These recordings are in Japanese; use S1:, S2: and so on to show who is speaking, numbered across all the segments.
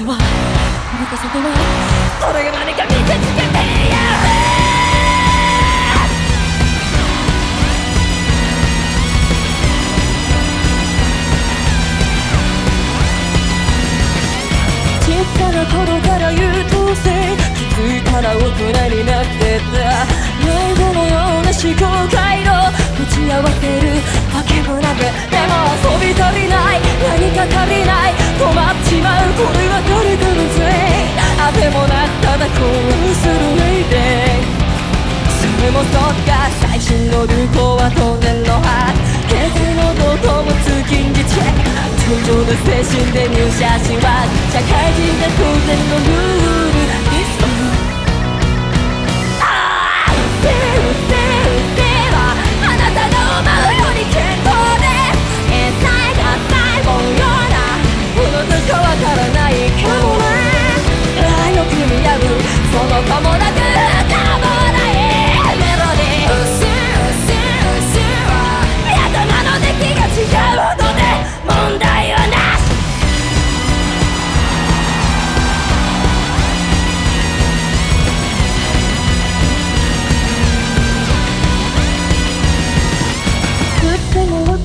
S1: ては動かせてはそれが何か見せつけてやるちっちゃな頃から優等生気づいたら大人になってた迷子のような思考回路打ち合わせるわけもなくでも遊び足りない何か足りない止まっちまうこれの精神で入社しは社会人で当然のルールです。ああうっせうっせえうっせえはあなたが思うより健康で天才が最後のようなこのずかわからないかもなああよく見合うそのかも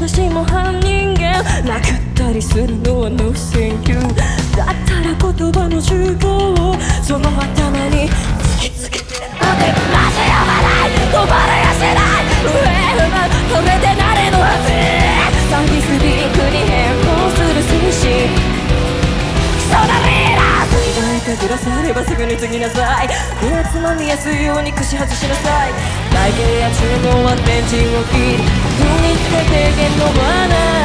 S1: 私も半人間殴ったりするのは No thank you だったら言葉の重厚をその頭に突きつけてなんでマジやまない止まれやしない上不満それでなれのはずサービスビークに変更する精神クソだリーダー水がいたグラスあればすぐに継ぎなさい手つまみやすいように串外しなさい体型やつのは電池を切り踏みつけてけの罠。